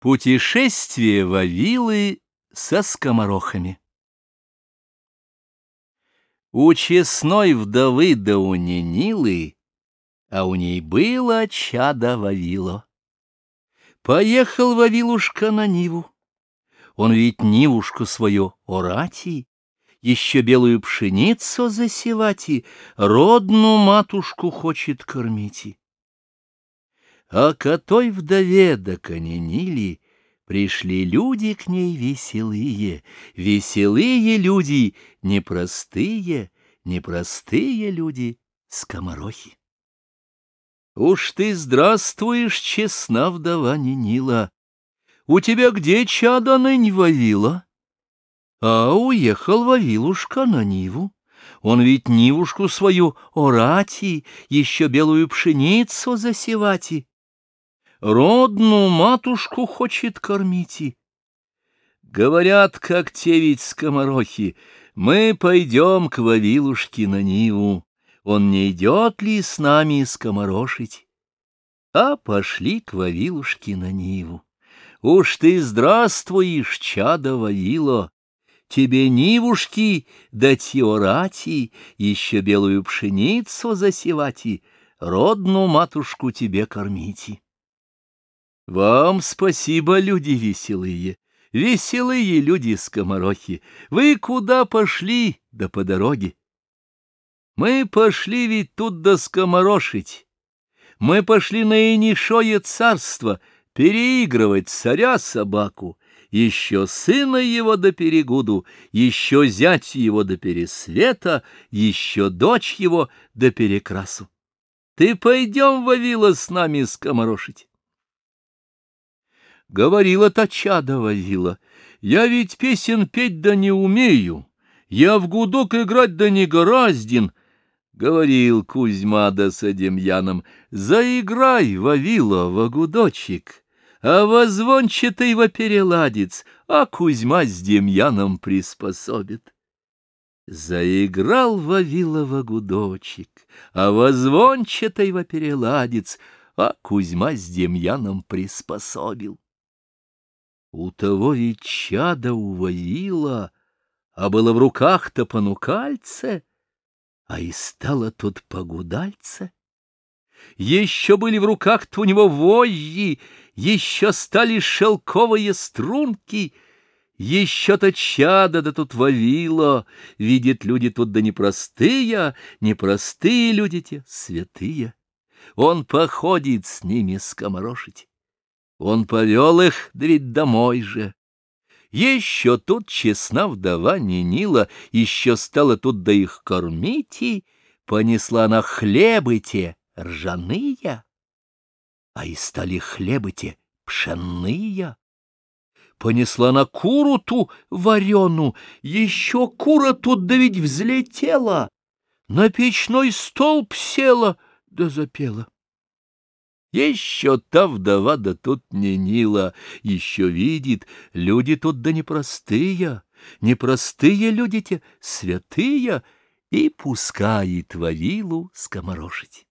Путешествие Вавилы со скоморохами У честной вдовы да у Нинилы, а у ней было чадо Вавило. Поехал Вавилушка на Ниву. Он ведь Нивушку свою орати, еще белую пшеницу засевати, родную матушку хочет кормить а котой вдове до коненили, пришли люди к ней веселые, веселые люди, непростые, непростые люди, скоморохи. Уж ты здравствуешь, честна вдова Нинила, у тебя где чада нынь Вавила? А уехал Вавилушка на Ниву. Он ведь Нивушку свою орати, еще белую пшеницу засевати родную матушку хочет кормить. Говорят, как те ведь скоморохи, мы пойдем к Вавилушке на Ниву, он не идет ли с нами скоморошить? А пошли к Вавилушке на Ниву. Уж ты здравствуешь, чадо Вавило, тебе Нивушки да теорати, еще белую пшеницу засевати, родную матушку тебе кормите. Вам спасибо, люди веселые, веселые люди-скоморохи. Вы куда пошли, да по дороге? Мы пошли ведь тут да скоморошить. Мы пошли на инишое царство переигрывать царя-собаку, еще сына его до перегуду, еще зять его до пересвета, еще дочь его до перекрасу. Ты пойдем, Вавила, с нами скоморошить. Говорила та чада возила, я ведь песен петь да не умею, я в гудок играть да не гораздин. Говорил Кузьма да с Демьяном, заиграй, Вавила, во гудочек, а возвончатый во переладец, а Кузьма с Демьяном приспособит. Заиграл Вавилова гудочек, а возвончатый во переладец, а Кузьма с Демьяном приспособил. У того ведь чада увоила, а было в руках-то понукальце, а и стало тут погудальце. Еще были в руках-то у него вожжи, еще стали шелковые струнки, еще-то чада да тут вавило, видят люди тут да непростые, непростые люди те, святые. Он походит с ними скоморошить. Он повел их, да ведь домой же. Еще тут честна вдова Нинила, еще стала тут да их кормить, и понесла она хлебы те ржаные, а и стали хлебы те пшенные. Понесла на куру ту варену, еще кура тут да ведь взлетела, на печной столб села да запела. Еще та вдова да тут не Нила, еще видит, люди тут да непростые, непростые люди те, святые, и пускает Вавилу скоморошить.